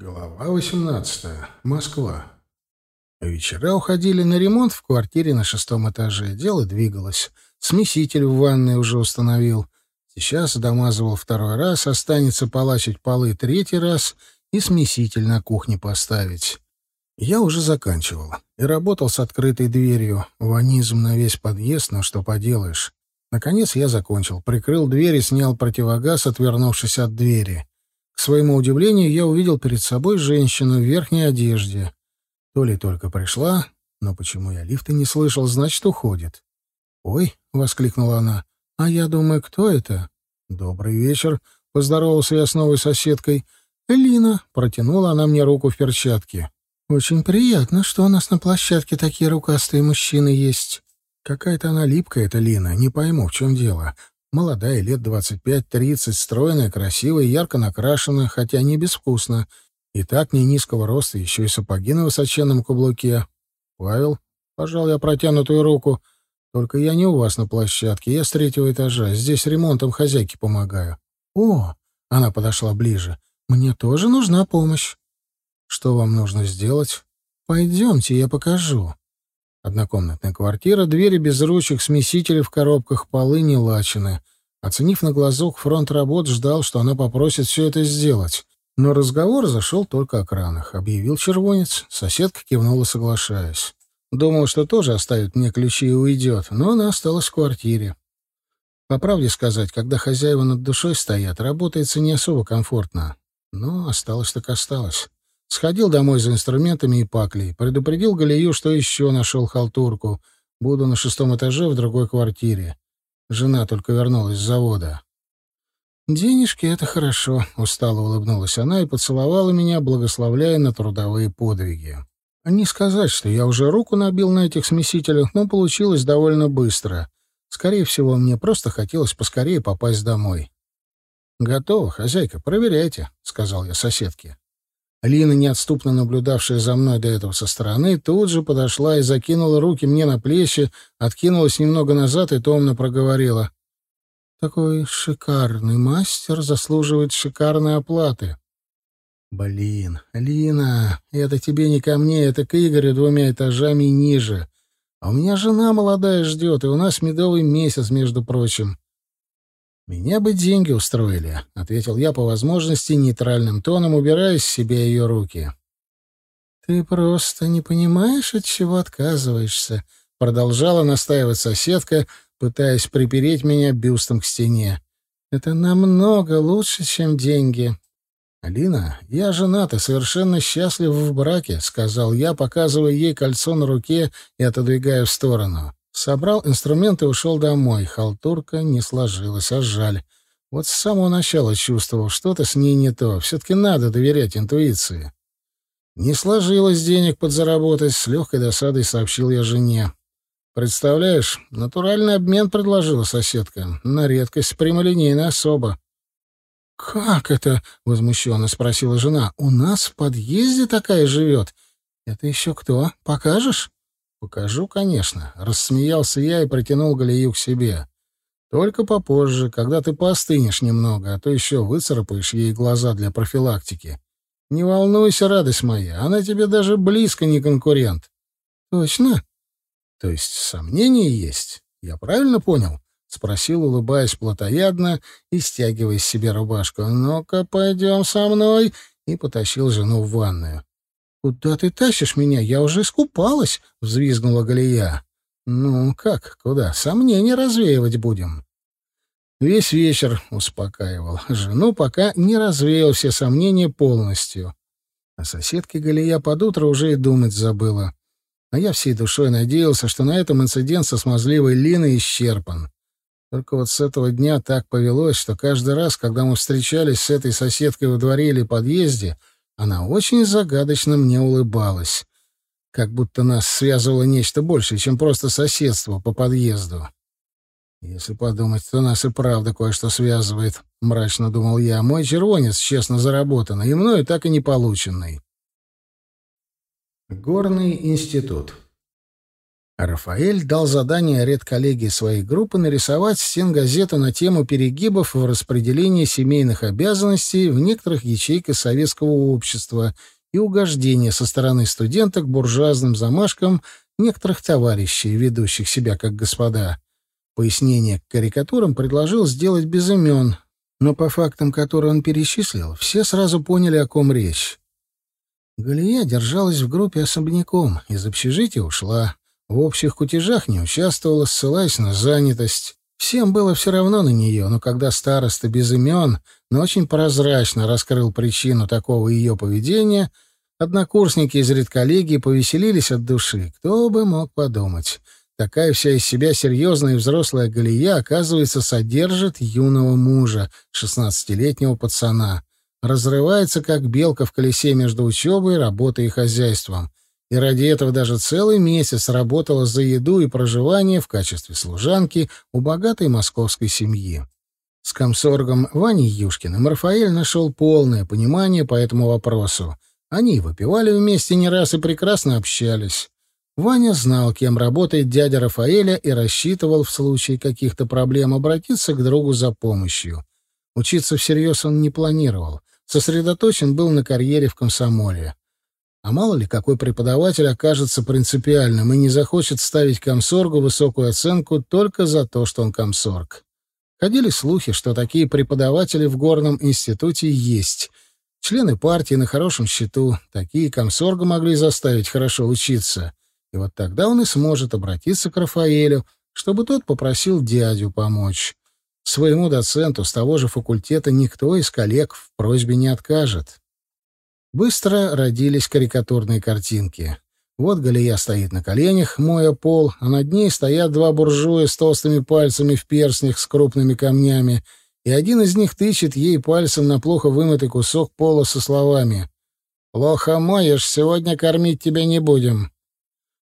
Глава 18. Москва. Вечера уходили на ремонт в квартире на шестом этаже. Дело двигалось. Смеситель в ванной уже установил. Сейчас домазывал второй раз, останется полачить полы третий раз и смеситель на кухне поставить. Я уже заканчивал и работал с открытой дверью. Ванизм на весь подъезд, но что поделаешь. Наконец я закончил. Прикрыл дверь и снял противогаз, отвернувшись от двери. К своему удивлению, я увидел перед собой женщину в верхней одежде. То ли только пришла, но почему я лифта не слышал, значит, уходит. «Ой!» — воскликнула она. «А я думаю, кто это?» «Добрый вечер!» — поздоровался я с новой соседкой. «Лина!» — протянула она мне руку в перчатке. «Очень приятно, что у нас на площадке такие рукастые мужчины есть». Какая-то она липкая, эта Лина, не пойму, в чем дело. Молодая, лет двадцать пять-тридцать, стройная, красивая, ярко накрашенная, хотя не безвкусно. И так не низкого роста, еще и сапоги на высоченном каблуке. «Павел?» — пожал я протянутую руку. «Только я не у вас на площадке, я с третьего этажа. Здесь ремонтом хозяйке помогаю». «О!» — она подошла ближе. «Мне тоже нужна помощь». «Что вам нужно сделать?» «Пойдемте, я покажу». Однокомнатная квартира, двери без ручек, смесители в коробках, полы не лачены. Оценив на глазок фронт работ, ждал, что она попросит все это сделать. Но разговор зашел только о кранах. Объявил червонец. Соседка кивнула, соглашаясь. Думал, что тоже оставит мне ключи и уйдет, но она осталась в квартире. По правде сказать, когда хозяева над душой стоят, работается не особо комфортно. Но осталось так осталось. Сходил домой за инструментами и паклей. Предупредил Галию, что еще нашел халтурку. Буду на шестом этаже в другой квартире. Жена только вернулась с завода. «Денежки — это хорошо», — устало улыбнулась она и поцеловала меня, благословляя на трудовые подвиги. Не сказать, что я уже руку набил на этих смесителях, но получилось довольно быстро. Скорее всего, мне просто хотелось поскорее попасть домой. «Готово, хозяйка, проверяйте», — сказал я соседке. Лина, неотступно наблюдавшая за мной до этого со стороны, тут же подошла и закинула руки мне на плечи, откинулась немного назад и томно проговорила. «Такой шикарный мастер заслуживает шикарной оплаты». «Блин, Лина, это тебе не ко мне, это к Игорю двумя этажами ниже. А у меня жена молодая ждет, и у нас медовый месяц, между прочим. «Меня бы деньги устроили», — ответил я по возможности нейтральным тоном, убирая с себя ее руки. «Ты просто не понимаешь, от чего отказываешься», — продолжала настаивать соседка, пытаясь припереть меня бюстом к стене. «Это намного лучше, чем деньги». «Алина, я женат и совершенно счастлив в браке», — сказал я, показывая ей кольцо на руке и отодвигая в сторону. Собрал инструменты и ушел домой. Халтурка не сложилась, а жаль. Вот с самого начала чувствовал, что-то с ней не то. Все-таки надо доверять интуиции. Не сложилось денег подзаработать, с легкой досадой сообщил я жене. Представляешь, натуральный обмен предложила соседка. На редкость прямолинейная особа. «Как это?» — возмущенно спросила жена. «У нас в подъезде такая живет. Это еще кто? Покажешь?» «Покажу, конечно», — рассмеялся я и протянул Галию к себе. «Только попозже, когда ты поостынешь немного, а то еще выцарапаешь ей глаза для профилактики. Не волнуйся, радость моя, она тебе даже близко не конкурент». «Точно?» «То есть сомнения есть? Я правильно понял?» — спросил, улыбаясь плотоядно и стягивая с себя рубашку. «Ну-ка, пойдем со мной!» и потащил жену в ванную. «Куда ты тащишь меня? Я уже искупалась!» — взвизгнула Галия. «Ну, как, куда? Сомнения развеивать будем». Весь вечер успокаивал жену, пока не развеял все сомнения полностью. А соседке Галия под утро уже и думать забыла. А я всей душой надеялся, что на этом инцидент со смазливой Линой исчерпан. Только вот с этого дня так повелось, что каждый раз, когда мы встречались с этой соседкой во дворе или подъезде, она очень загадочно мне улыбалась, как будто нас связывало нечто большее, чем просто соседство по подъезду. Если подумать, то нас и правда кое-что связывает, — мрачно думал я. Мой червонец честно заработанный, и мною так и не полученный. Горный институт Рафаэль дал задание редколлегии своей группы нарисовать стенгазету на тему перегибов в распределении семейных обязанностей в некоторых ячейках советского общества и угождения со стороны студенток буржуазным замашкам некоторых товарищей, ведущих себя как господа. Пояснение к карикатурам предложил сделать без имен, но по фактам, которые он перечислил, все сразу поняли, о ком речь. Галия держалась в группе особняком, из общежития ушла. В общих кутежах не участвовала, ссылаясь на занятость. Всем было все равно на нее, но когда староста без имен, но очень прозрачно раскрыл причину такого ее поведения, однокурсники из редколлегии повеселились от души. Кто бы мог подумать. Такая вся из себя серьезная и взрослая Галия, оказывается, содержит юного мужа, шестнадцатилетнего пацана. Разрывается, как белка в колесе между учебой, работой и хозяйством и ради этого даже целый месяц работала за еду и проживание в качестве служанки у богатой московской семьи. С комсоргом Ваней Юшкиным Рафаэль нашел полное понимание по этому вопросу. Они выпивали вместе не раз и прекрасно общались. Ваня знал, кем работает дядя Рафаэля, и рассчитывал в случае каких-то проблем обратиться к другу за помощью. Учиться всерьез он не планировал. Сосредоточен был на карьере в комсомоле. А мало ли, какой преподаватель окажется принципиальным и не захочет ставить комсоргу высокую оценку только за то, что он комсорг. Ходили слухи, что такие преподаватели в горном институте есть. Члены партии на хорошем счету, такие комсорга могли заставить хорошо учиться. И вот тогда он и сможет обратиться к Рафаэлю, чтобы тот попросил дядю помочь. Своему доценту с того же факультета никто из коллег в просьбе не откажет. Быстро родились карикатурные картинки. Вот Галия стоит на коленях, моя пол, а над ней стоят два буржуя с толстыми пальцами в перстнях с крупными камнями, и один из них тычет ей пальцем на плохо вымытый кусок пола со словами «Плохо моешь, сегодня кормить тебя не будем».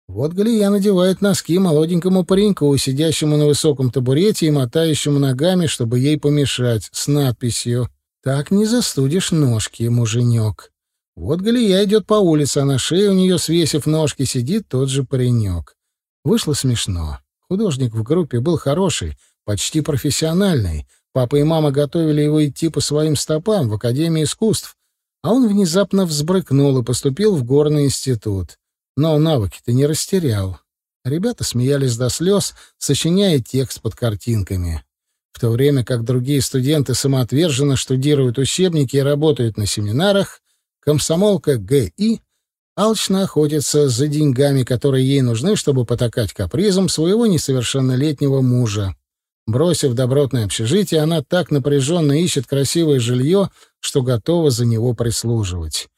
Вот Галия надевает носки молоденькому пареньку, сидящему на высоком табурете и мотающему ногами, чтобы ей помешать, с надписью «Так не застудишь ножки, муженек». Вот Галия идет по улице, а на шее у нее, свесив ножки, сидит тот же паренек. Вышло смешно. Художник в группе был хороший, почти профессиональный. Папа и мама готовили его идти по своим стопам в Академии искусств, а он внезапно взбрыкнул и поступил в горный институт. Но навыки-то не растерял. Ребята смеялись до слез, сочиняя текст под картинками. В то время как другие студенты самоотверженно штудируют учебники и работают на семинарах, Комсомолка Г.И. алчно охотится за деньгами, которые ей нужны, чтобы потакать капризом своего несовершеннолетнего мужа. Бросив добротное общежитие, она так напряженно ищет красивое жилье, что готова за него прислуживать.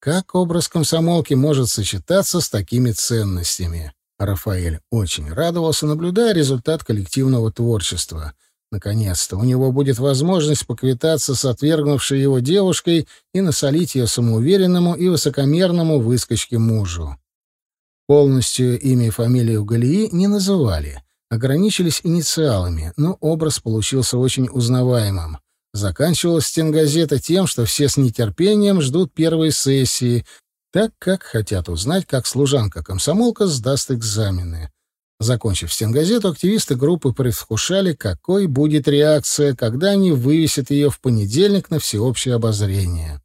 Как образ комсомолки может сочетаться с такими ценностями? Рафаэль очень радовался, наблюдая результат коллективного творчества. Наконец-то у него будет возможность поквитаться с отвергнувшей его девушкой и насолить ее самоуверенному и высокомерному выскочке мужу. Полностью имя и фамилию Галии не называли, ограничились инициалами, но образ получился очень узнаваемым. Заканчивалась стенгазета тем, что все с нетерпением ждут первой сессии, так как хотят узнать, как служанка-комсомолка сдаст экзамены. Закончив стенгазету, активисты группы предвкушали, какой будет реакция, когда они вывесят ее в понедельник на всеобщее обозрение.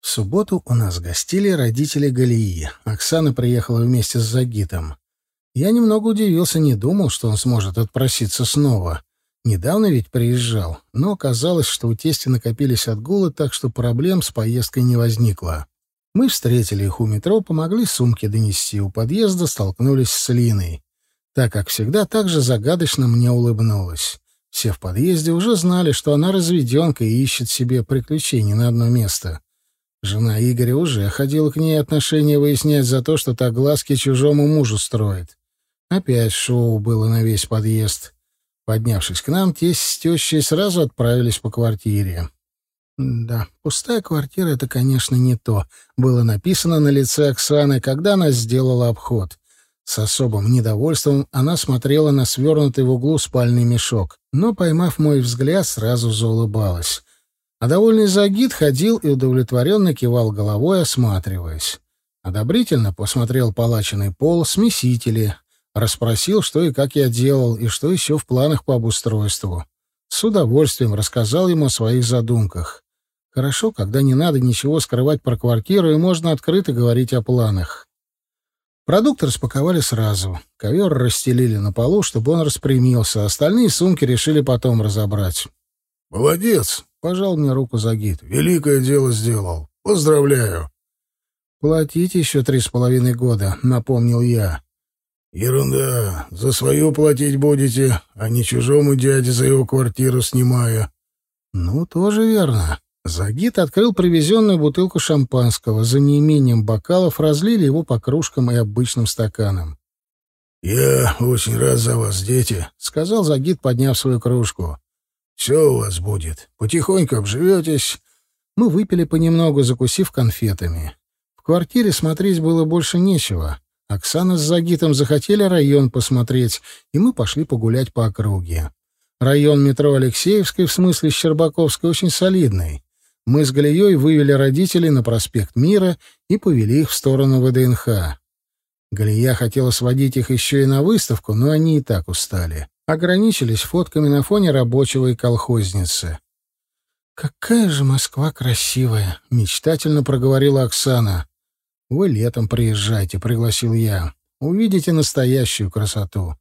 В субботу у нас гостили родители Галии. Оксана приехала вместе с Загитом. Я немного удивился, не думал, что он сможет отпроситься снова. Недавно ведь приезжал, но оказалось, что у тести накопились отгулы, так что проблем с поездкой не возникло. Мы встретили их у метро, помогли сумки донести. У подъезда столкнулись с Линой. Так, как всегда, так же загадочно мне улыбнулась. Все в подъезде уже знали, что она разведенка и ищет себе приключений на одно место. Жена Игоря уже ходила к ней отношения выяснять за то, что та глазки чужому мужу строит. Опять шоу было на весь подъезд. Поднявшись к нам, тесть с тещей сразу отправились по квартире. Да, пустая квартира — это, конечно, не то. Было написано на лице Оксаны, когда она сделала обход. С особым недовольством она смотрела на свернутый в углу спальный мешок, но, поймав мой взгляд, сразу заулыбалась. А довольный Загид ходил и удовлетворенно кивал головой, осматриваясь. Одобрительно посмотрел палаченный пол, смесители, расспросил, что и как я делал, и что еще в планах по обустройству. С удовольствием рассказал ему о своих задумках. Хорошо, когда не надо ничего скрывать про квартиру, и можно открыто говорить о планах. Продукт распаковали сразу. Ковер расстелили на полу, чтобы он распрямился. Остальные сумки решили потом разобрать. «Молодец!» — пожал мне руку Загид. «Великое дело сделал. Поздравляю!» «Платить еще три с половиной года», — напомнил я. «Ерунда. За свою платить будете, а не чужому дяде за его квартиру снимая». «Ну, тоже верно». Загид открыл привезенную бутылку шампанского. За неимением бокалов разлили его по кружкам и обычным стаканам. «Я очень рад за вас, дети», — сказал Загид, подняв свою кружку. «Все у вас будет. Потихоньку обживетесь». Мы выпили понемногу, закусив конфетами. В квартире смотреть было больше нечего. Оксана с Загитом захотели район посмотреть, и мы пошли погулять по округе. Район метро Алексеевской, в смысле Щербаковской, очень солидный. Мы с Галией вывели родителей на проспект Мира и повели их в сторону ВДНХ. Галия хотела сводить их еще и на выставку, но они и так устали. Ограничились фотками на фоне рабочего и колхозницы. «Какая же Москва красивая!» — мечтательно проговорила Оксана. «Вы летом приезжайте», — пригласил я. «Увидите настоящую красоту».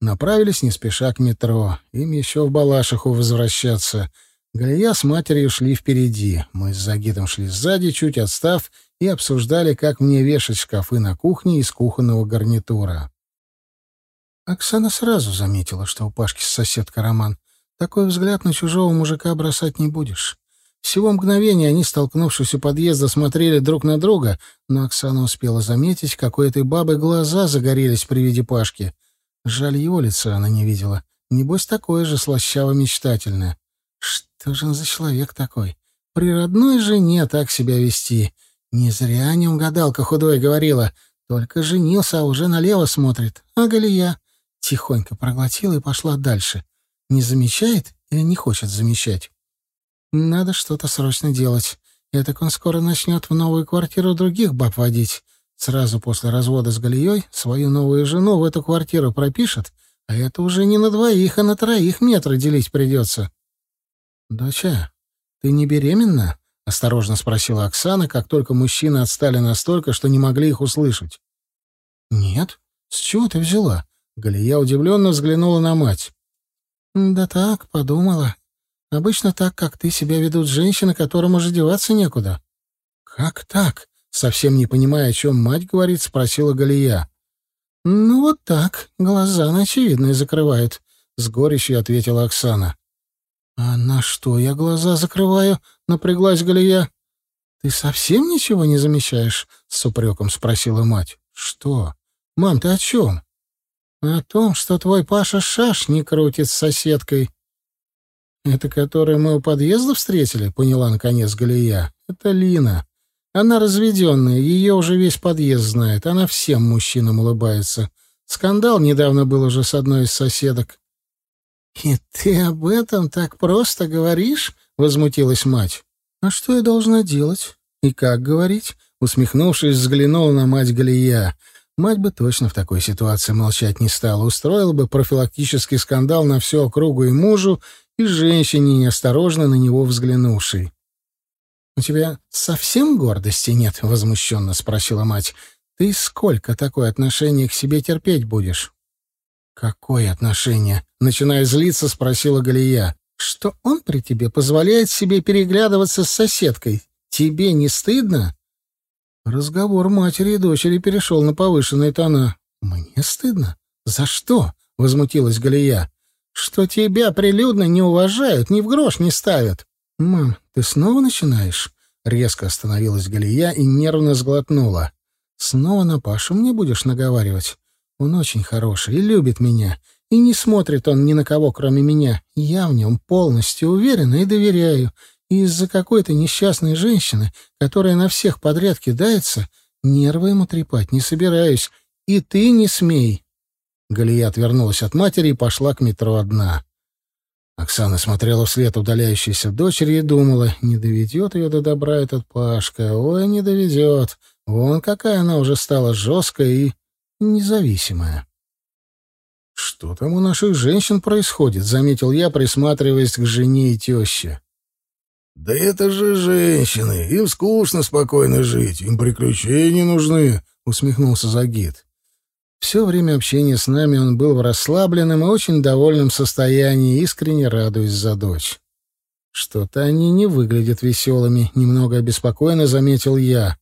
Направились не спеша к метро. Им еще в Балашиху возвращаться — Галия с матерью шли впереди. Мы с Загитом шли сзади, чуть отстав, и обсуждали, как мне вешать шкафы на кухне из кухонного гарнитура. Оксана сразу заметила, что у Пашки с соседкой роман. Такой взгляд на чужого мужика бросать не будешь. Всего мгновения они, столкнувшись у подъезда, смотрели друг на друга, но Оксана успела заметить, как у этой бабы глаза загорелись при виде Пашки. Жаль, его лица она не видела. Небось, такое же слащаво-мечтательное. Что же он за человек такой? При родной жене так себя вести. Не зря о нем гадалка худой говорила. Только женился, а уже налево смотрит. А Галия тихонько проглотила и пошла дальше. Не замечает или не хочет замечать? Надо что-то срочно делать. Этак он скоро начнет в новую квартиру других баб водить. Сразу после развода с Галией свою новую жену в эту квартиру пропишет, а это уже не на двоих, а на троих метры делить придется. «Доча, ты не беременна?» — осторожно спросила Оксана, как только мужчины отстали настолько, что не могли их услышать. «Нет. С чего ты взяла?» Галия удивленно взглянула на мать. «Да так, подумала. Обычно так, как ты себя ведут женщины, которым уже деваться некуда». «Как так?» — совсем не понимая, о чем мать говорит, спросила Галия. «Ну вот так, глаза на очевидное закрывают», — с горечью ответила Оксана. «А на что я глаза закрываю?» — напряглась Галия. «Ты совсем ничего не замечаешь?» — с упреком спросила мать. «Что? Мам, ты о чем?» «О том, что твой Паша шаш не крутит с соседкой». «Это которую мы у подъезда встретили?» — поняла наконец Галия. «Это Лина. Она разведенная, ее уже весь подъезд знает. Она всем мужчинам улыбается. Скандал недавно был уже с одной из соседок. «И ты об этом так просто говоришь?» — возмутилась мать. «А что я должна делать? И как говорить?» Усмехнувшись, взглянула на мать Галия. Мать бы точно в такой ситуации молчать не стала, устроила бы профилактический скандал на всю округу и мужу, и женщине, неосторожно на него взглянувшей. «У тебя совсем гордости нет?» — возмущенно спросила мать. «Ты сколько такое отношение к себе терпеть будешь?» «Какое отношение?» — начиная злиться, спросила Галия. «Что он при тебе позволяет себе переглядываться с соседкой? Тебе не стыдно?» Разговор матери и дочери перешел на повышенные тона. «Мне стыдно? За что?» — возмутилась Галия. «Что тебя прилюдно не уважают, ни в грош не ставят». «Мам, ты снова начинаешь?» Резко остановилась Галия и нервно сглотнула. «Снова на Пашу мне будешь наговаривать? Он очень хороший и любит меня. И не смотрит он ни на кого, кроме меня. Я в нем полностью уверена и доверяю. И из-за какой-то несчастной женщины, которая на всех подряд кидается, нервы ему трепать не собираюсь. И ты не смей. Галия отвернулась от матери и пошла к метро одна. Оксана смотрела вслед удаляющейся дочери и думала, не доведет ее до добра этот Пашка. Ой, не доведет. Вон какая она уже стала жесткая и независимая. «Что там у наших женщин происходит?» — заметил я, присматриваясь к жене и теще. «Да это же женщины! Им скучно спокойно жить, им приключения нужны!» — усмехнулся Загид. Все время общения с нами он был в расслабленном и очень довольном состоянии, искренне радуясь за дочь. Что-то они не выглядят веселыми, немного обеспокоенно заметил я.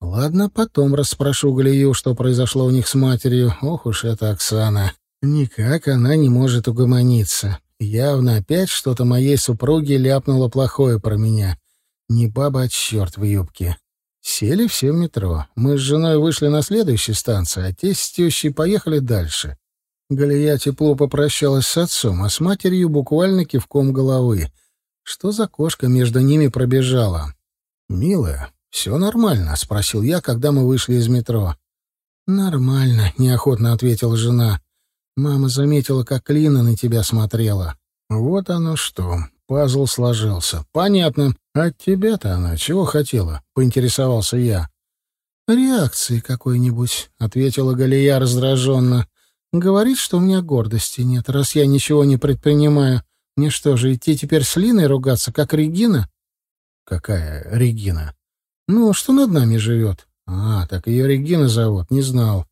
Ладно, потом расспрошу Галию, что произошло у них с матерью. Ох уж эта Оксана. Никак она не может угомониться. Явно опять что-то моей супруге ляпнуло плохое про меня. Не баба, а черт в юбке. Сели все в метро. Мы с женой вышли на следующей станции, а те с тещей поехали дальше. Галия тепло попрощалась с отцом, а с матерью буквально кивком головы. Что за кошка между ними пробежала? «Милая, все нормально?» — спросил я, когда мы вышли из метро. «Нормально», — неохотно ответила жена. «Мама заметила, как Лина на тебя смотрела». «Вот оно что. Пазл сложился. Понятно. От тебя-то она чего хотела? Поинтересовался я. Реакции какой-нибудь, ответила Галия раздраженно. Говорит, что у меня гордости нет, раз я ничего не предпринимаю. Мне что же, идти теперь с Линой ругаться, как Регина? Какая Регина? Ну, что над нами живет. А, так ее Регина зовут, не знал.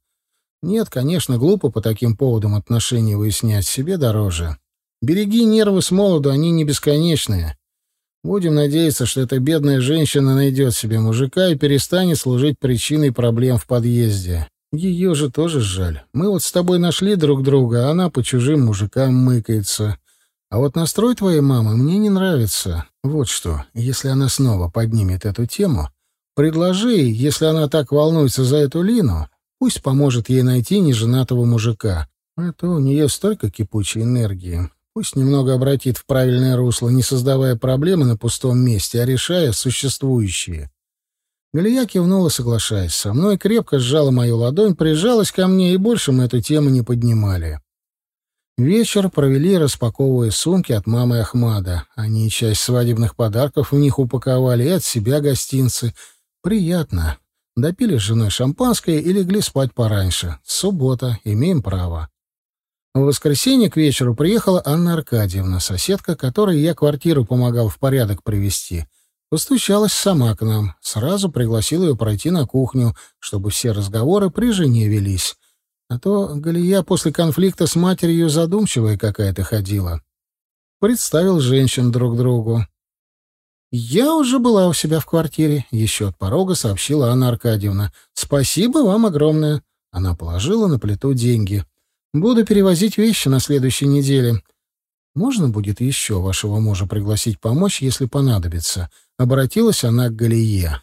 Нет, конечно, глупо по таким поводам отношения выяснять, себе дороже. Береги нервы с молоду, они не бесконечные. Будем надеяться, что эта бедная женщина найдет себе мужика и перестанет служить причиной проблем в подъезде. Ее же тоже жаль. Мы вот с тобой нашли друг друга, а она по чужим мужикам мыкается. А вот настрой твоей мамы мне не нравится. Вот что, если она снова поднимет эту тему, предложи, если она так волнуется за эту Лину, пусть поможет ей найти неженатого мужика. А у нее столько кипучей энергии. Пусть немного обратит в правильное русло, не создавая проблемы на пустом месте, а решая существующие. Галия кивнула, соглашаясь со мной, крепко сжала мою ладонь, прижалась ко мне, и больше мы эту тему не поднимали. Вечер провели, распаковывая сумки от мамы Ахмада. Они часть свадебных подарков в них упаковали, и от себя гостинцы. Приятно. Допили с женой шампанское и легли спать пораньше. Суббота, имеем право. В воскресенье к вечеру приехала Анна Аркадьевна, соседка, которой я квартиру помогал в порядок привести. Постучалась сама к нам, сразу пригласил ее пройти на кухню, чтобы все разговоры при жене велись. А то Галия после конфликта с матерью задумчивая какая-то ходила. Представил женщин друг другу. «Я уже была у себя в квартире», — еще от порога сообщила Анна Аркадьевна. «Спасибо вам огромное». Она положила на плиту деньги. Буду перевозить вещи на следующей неделе. Можно будет еще вашего мужа пригласить помочь, если понадобится?» Обратилась она к Галие.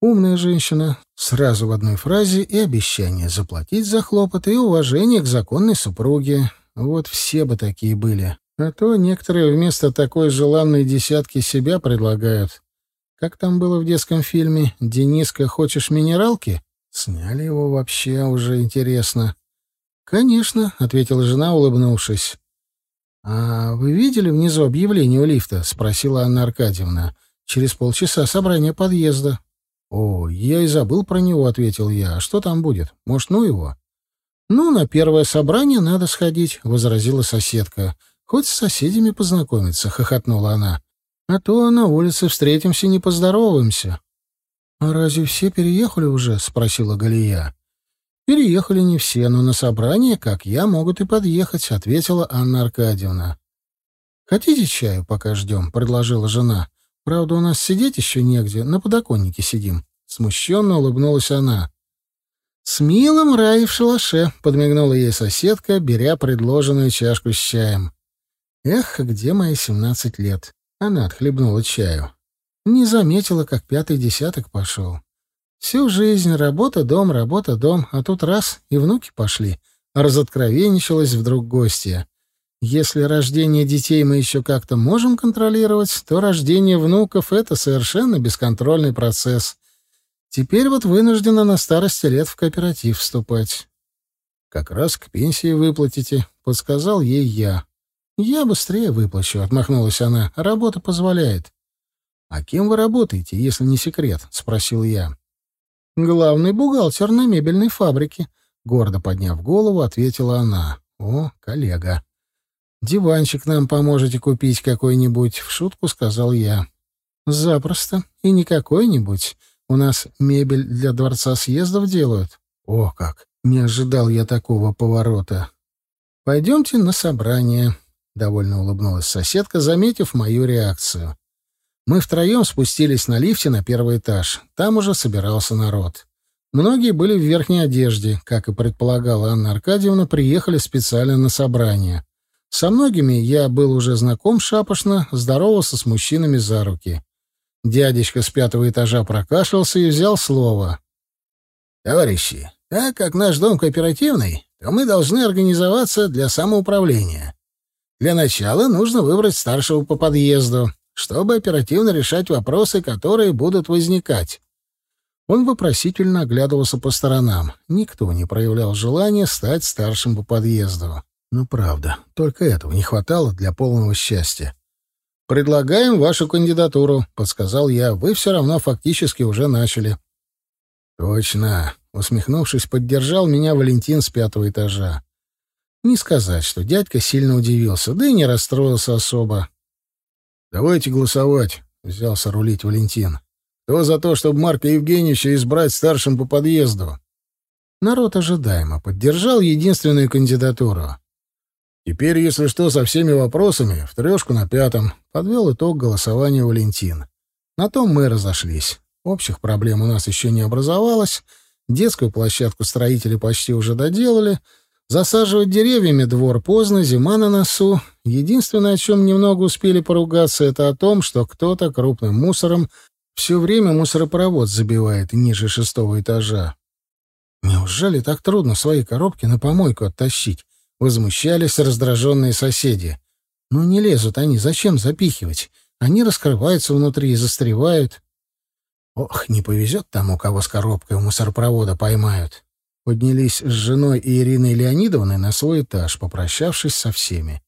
Умная женщина, сразу в одной фразе и обещание заплатить за хлопоты, и уважение к законной супруге. Вот все бы такие были. А то некоторые вместо такой желанной десятки себя предлагают. Как там было в детском фильме «Дениска, хочешь минералки?» Сняли его вообще уже интересно. «Конечно», — ответила жена, улыбнувшись. «А вы видели внизу объявление у лифта?» — спросила Анна Аркадьевна. «Через полчаса собрание подъезда». «О, я и забыл про него», — ответил я. «А что там будет? Может, ну его?» «Ну, на первое собрание надо сходить», — возразила соседка. «Хоть с соседями познакомиться», — хохотнула она. «А то на улице встретимся, не поздороваемся». «А разве все переехали уже?» — спросила Галия. «Переехали не все, но на собрание, как я, могут и подъехать», — ответила Анна Аркадьевна. «Хотите чаю, пока ждем?» — предложила жена. «Правда, у нас сидеть еще негде, на подоконнике сидим». Смущенно улыбнулась она. «С милым рай в шалаше», — подмигнула ей соседка, беря предложенную чашку с чаем. «Эх, где мои семнадцать лет?» Она отхлебнула чаю. Не заметила, как пятый десяток пошел. Всю жизнь работа, дом, работа, дом, а тут раз — и внуки пошли. Разоткровенничалась вдруг гостья. Если рождение детей мы еще как-то можем контролировать, то рождение внуков — это совершенно бесконтрольный процесс. Теперь вот вынуждена на старости лет в кооператив вступать. «Как раз к пенсии выплатите», — подсказал ей я. «Я быстрее выплачу», — отмахнулась она. «Работа позволяет». «А кем вы работаете, если не секрет?» — спросил я. Главный бухгалтер на мебельной фабрике. Гордо подняв голову, ответила она. О, коллега. Диванчик нам поможете купить какой-нибудь, в шутку сказал я. Запросто. И не какой-нибудь. У нас мебель для дворца съездов делают. О, как! Не ожидал я такого поворота. Пойдемте на собрание. Довольно улыбнулась соседка, заметив мою реакцию. Мы втроем спустились на лифте на первый этаж. Там уже собирался народ. Многие были в верхней одежде. Как и предполагала Анна Аркадьевна, приехали специально на собрание. Со многими я был уже знаком шапошно, здоровался с мужчинами за руки. Дядечка с пятого этажа прокашлялся и взял слово. «Товарищи, так как наш дом кооперативный, то мы должны организоваться для самоуправления. Для начала нужно выбрать старшего по подъезду, чтобы оперативно решать вопросы, которые будут возникать. Он вопросительно оглядывался по сторонам. Никто не проявлял желания стать старшим по подъезду. Ну, правда, только этого не хватало для полного счастья. «Предлагаем вашу кандидатуру», — подсказал я. «Вы все равно фактически уже начали». «Точно», — усмехнувшись, поддержал меня Валентин с пятого этажа. Не сказать, что дядька сильно удивился, да и не расстроился особо. «Давайте голосовать», — взялся рулить Валентин. «Кто за то, чтобы Марка Евгеньевича избрать старшим по подъезду?» Народ ожидаемо поддержал единственную кандидатуру. «Теперь, если что, со всеми вопросами, в трешку на пятом», — подвел итог голосования Валентин. На том мы разошлись. Общих проблем у нас еще не образовалось. Детскую площадку строители почти уже доделали — Засаживать деревьями двор поздно, зима на носу. Единственное, о чем немного успели поругаться, это о том, что кто-то крупным мусором все время мусоропровод забивает ниже шестого этажа. Неужели так трудно свои коробки на помойку оттащить? Возмущались раздраженные соседи. Ну не лезут они, зачем запихивать? Они раскрываются внутри и застревают. Ох, не повезет тому, кого с коробкой у мусоропровода поймают поднялись с женой и Ириной Леонидовной на свой этаж, попрощавшись со всеми.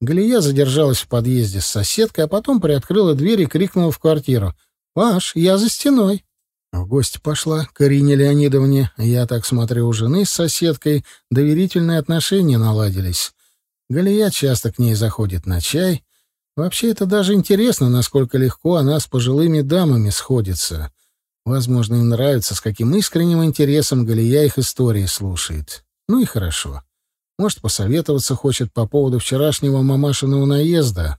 Галия задержалась в подъезде с соседкой, а потом приоткрыла дверь и крикнула в квартиру. «Паш, я за стеной». В гости пошла к Ирине Леонидовне. Я так смотрю, у жены с соседкой доверительные отношения наладились. Галия часто к ней заходит на чай. Вообще, это даже интересно, насколько легко она с пожилыми дамами сходится. Возможно, им нравится, с каким искренним интересом Галия их истории слушает. Ну и хорошо. Может, посоветоваться хочет по поводу вчерашнего мамашиного наезда.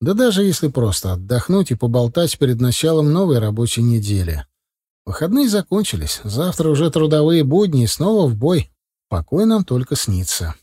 Да даже если просто отдохнуть и поболтать перед началом новой рабочей недели. Выходные закончились. Завтра уже трудовые будни и снова в бой. Покой нам только снится.